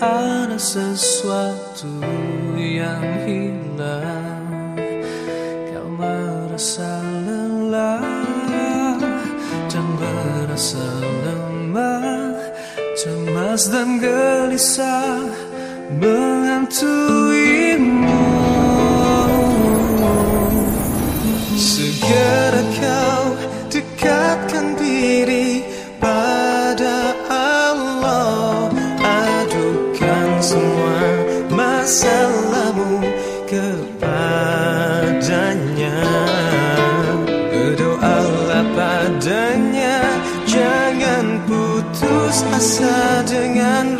ada sesuatu yang hilang Kau merasa lelah dan merasa lemah. Cemas dan gelisah menghantui masalahmu kepadanya. Berdoalah padanya Jangan putus asa dengan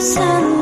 sun.